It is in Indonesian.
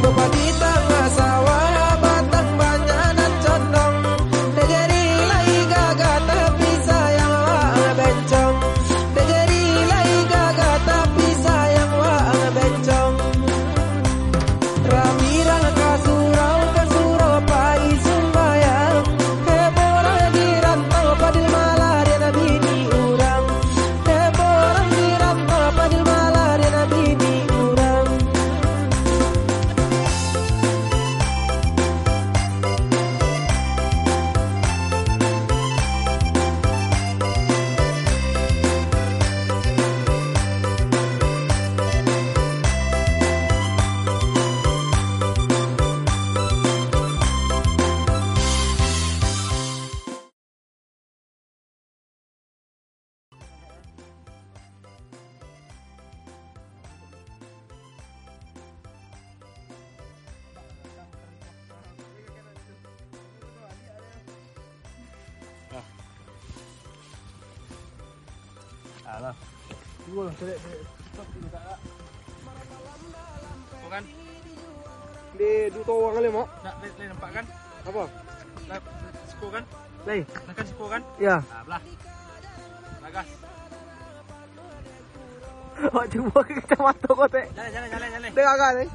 meu padrinho. Lah. Tunggu lah, cari cari. Stop dulu tak ada. Kau kan? Di dua orang kali mau. Nak lain nampak kan? Apa? Nak siko kan? Lai. Nak kan siko kan? Ya. Ah, belah. Bagas. Awak cuba ke kacamata kau tak? Jalan, jalan, jalan, jalan. Tengah kan eh?